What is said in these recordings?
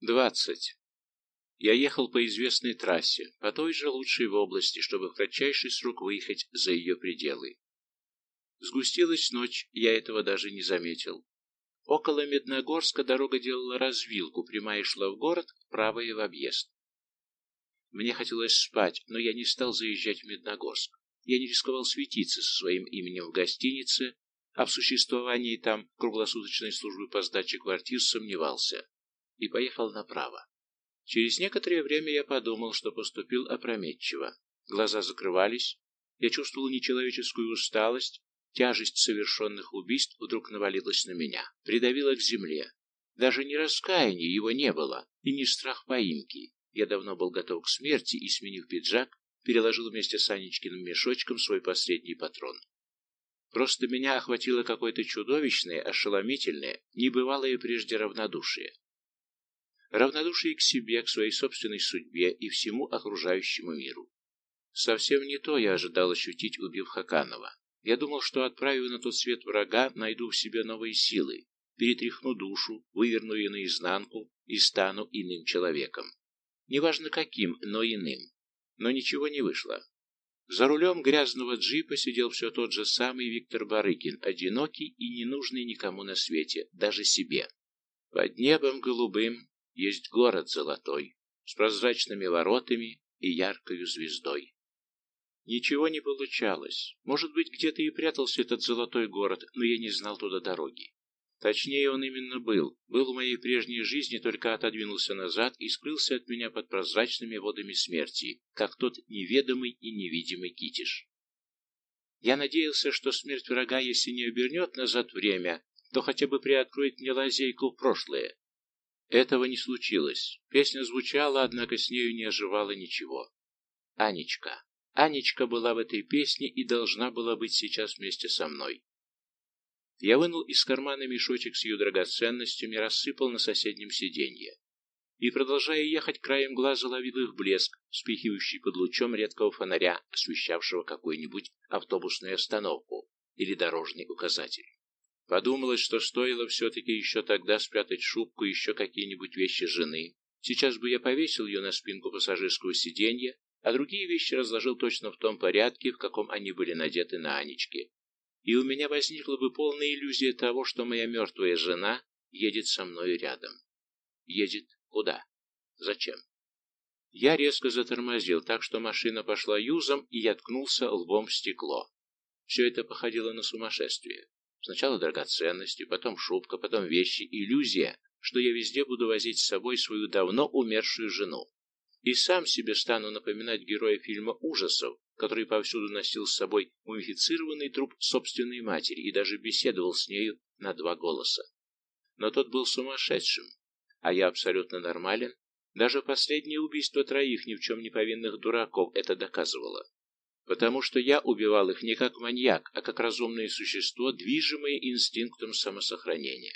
Двадцать. Я ехал по известной трассе, по той же лучшей в области, чтобы в кратчайший срок выехать за ее пределы. Сгустилась ночь, я этого даже не заметил. Около Медногорска дорога делала развилку, прямая шла в город, правая в объезд. Мне хотелось спать, но я не стал заезжать в Медногорск. Я не рисковал светиться со своим именем в гостинице, а в существовании там круглосуточной службы по сдаче квартир сомневался и поехал направо. Через некоторое время я подумал, что поступил опрометчиво. Глаза закрывались, я чувствовал нечеловеческую усталость, тяжесть совершенных убийств вдруг навалилась на меня, придавила к земле. Даже не раскаяния его не было, и не страх поимки. Я давно был готов к смерти и, сменив пиджак, переложил вместе с Анечкиным мешочком свой последний патрон. Просто меня охватило какое-то чудовищное, ошеломительное, небывалое прежде равнодушие. Равнодушие к себе, к своей собственной судьбе и всему окружающему миру. Совсем не то я ожидал ощутить, убив Хаканова. Я думал, что, отправив на тот свет врага, найду в себе новые силы, перетряхну душу, выверну ее наизнанку и стану иным человеком. Неважно каким, но иным. Но ничего не вышло. За рулем грязного джипа сидел все тот же самый Виктор Барыкин, одинокий и ненужный никому на свете, даже себе. Под небом голубым есть город золотой, с прозрачными воротами и яркою звездой. Ничего не получалось. Может быть, где-то и прятался этот золотой город, но я не знал туда дороги. Точнее, он именно был. Был в моей прежней жизни, только отодвинулся назад и скрылся от меня под прозрачными водами смерти, как тот неведомый и невидимый китиш. Я надеялся, что смерть врага, если не обернет назад время, то хотя бы приоткроет мне лазейку в прошлое, этого не случилось. Песня звучала, однако с нею не оживало ничего. Анечка. Анечка была в этой песне и должна была быть сейчас вместе со мной. Я вынул из кармана мешочек с ее драгоценностями, рассыпал на соседнем сиденье. И, продолжая ехать, краем глаза ловил их блеск, вспихивающий под лучом редкого фонаря, освещавшего какую-нибудь автобусную остановку или дорожный указатель. Подумалось, что стоило все-таки еще тогда спрятать шубку и еще какие-нибудь вещи жены. Сейчас бы я повесил ее на спинку пассажирского сиденья, а другие вещи разложил точно в том порядке, в каком они были надеты на Анечке. И у меня возникла бы полная иллюзия того, что моя мертвая жена едет со мной рядом. Едет куда? Зачем? Я резко затормозил, так что машина пошла юзом, и я ткнулся лбом в стекло. Все это походило на сумасшествие. Сначала драгоценности, потом шубка, потом вещи, иллюзия, что я везде буду возить с собой свою давно умершую жену. И сам себе стану напоминать героя фильма ужасов, который повсюду носил с собой мумифицированный труп собственной матери и даже беседовал с нею на два голоса. Но тот был сумасшедшим, а я абсолютно нормален. Даже последнее убийство троих ни в чем не повинных дураков это доказывало потому что я убивал их не как маньяк, а как разумное существо, движимое инстинктом самосохранения.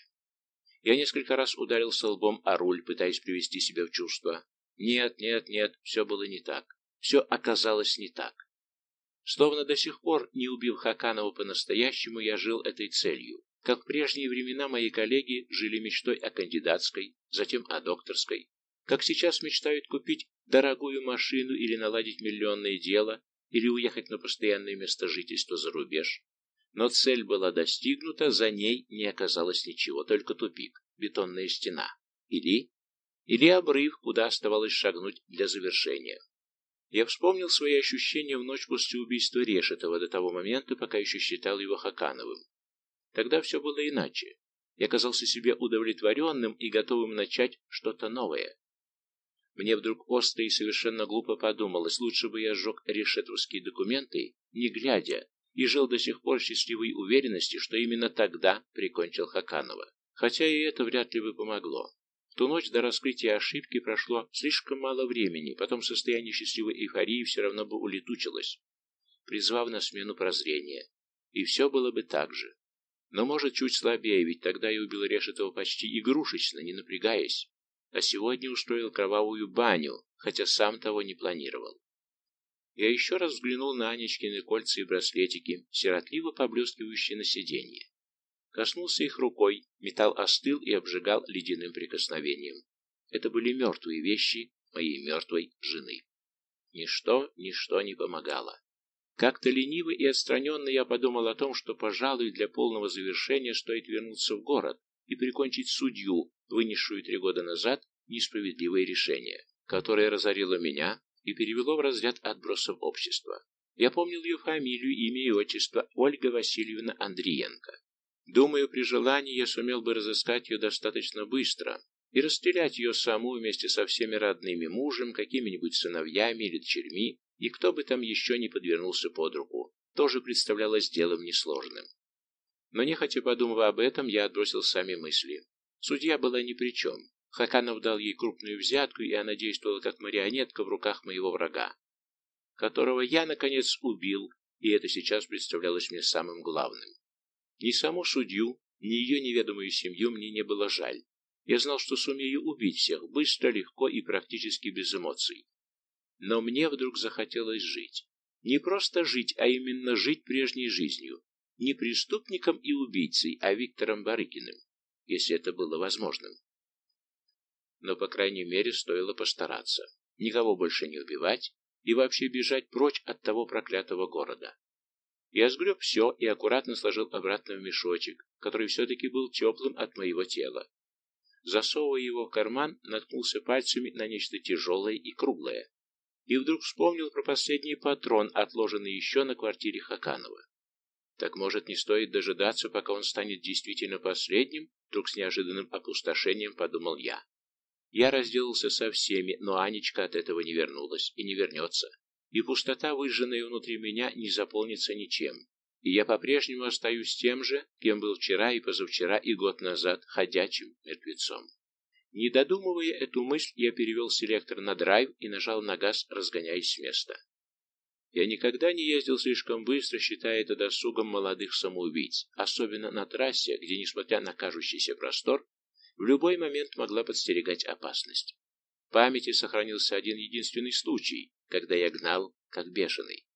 Я несколько раз ударился лбом о руль, пытаясь привести себя в чувство. Нет, нет, нет, все было не так. Все оказалось не так. Словно до сих пор, не убив Хаканова по-настоящему, я жил этой целью. Как в прежние времена мои коллеги жили мечтой о кандидатской, затем о докторской. Как сейчас мечтают купить дорогую машину или наладить миллионное дело, или уехать на постоянное место жительства за рубеж. Но цель была достигнута, за ней не оказалось ничего, только тупик, бетонная стена. Или... Или обрыв, куда оставалось шагнуть для завершения. Я вспомнил свои ощущения в ночь после убийства Решетова до того момента, пока еще считал его Хакановым. Тогда все было иначе. Я казался себе удовлетворенным и готовым начать что-то новое. Мне вдруг остро и совершенно глупо подумалось, лучше бы я сжег решетовские документы, не глядя, и жил до сих пор счастливой уверенности, что именно тогда прикончил Хаканова. Хотя и это вряд ли бы помогло. В ту ночь до раскрытия ошибки прошло слишком мало времени, потом состояние счастливой эйфории все равно бы улетучилось, призвав на смену прозрения. И все было бы так же. Но, может, чуть слабее, ведь тогда я убил Решетова почти игрушечно, не напрягаясь а сегодня устроил кровавую баню, хотя сам того не планировал. Я еще раз взглянул на Анечкины кольца и браслетики, сиротливо поблескивающие на сиденье. Коснулся их рукой, металл остыл и обжигал ледяным прикосновением. Это были мертвые вещи моей мертвой жены. Ничто, ничто не помогало. Как-то лениво и отстраненно я подумал о том, что, пожалуй, для полного завершения стоит вернуться в город и прикончить судью, вынесшую три года назад несправедливое решение, которое разорило меня и перевело в разряд отбросов общества. Я помнил ее фамилию, имя и отчество Ольга Васильевна Андриенко. Думаю, при желании я сумел бы разыскать ее достаточно быстро и расстрелять ее саму вместе со всеми родными мужем, какими-нибудь сыновьями или дочерьми, и кто бы там еще не подвернулся под руку, тоже представлялось делом несложным. Но нехотя подумав об этом, я отбросил сами мысли. Судья была ни при чем. Хаканов дал ей крупную взятку, и она действовала как марионетка в руках моего врага, которого я, наконец, убил, и это сейчас представлялось мне самым главным. Ни саму судью, ни ее неведомую семью мне не было жаль. Я знал, что сумею убить всех быстро, легко и практически без эмоций. Но мне вдруг захотелось жить. Не просто жить, а именно жить прежней жизнью. Не преступником и убийцей, а Виктором Барыкиным, если это было возможным. Но, по крайней мере, стоило постараться. Никого больше не убивать и вообще бежать прочь от того проклятого города. Я сгреб все и аккуратно сложил обратно в мешочек, который все-таки был теплым от моего тела. Засовывая его в карман, наткнулся пальцами на нечто тяжелое и круглое. И вдруг вспомнил про последний патрон, отложенный еще на квартире Хаканова. Так может не стоит дожидаться, пока он станет действительно последним? Вдруг с неожиданным опустошением подумал я. Я разделался со всеми, но Анечка от этого не вернулась и не вернется. И пустота, выжженная внутри меня, не заполнится ничем. И я по-прежнему остаюсь тем же, кем был вчера и позавчера и год назад, ходячим мертвецом. Не додумывая эту мысль, я перевел селектор на драйв и нажал на газ, разгоняясь с места. Я никогда не ездил слишком быстро, считая это досугом молодых самоубийц, особенно на трассе, где, несмотря на кажущийся простор, в любой момент могла подстерегать опасность. В памяти сохранился один единственный случай, когда я гнал, как бешеный.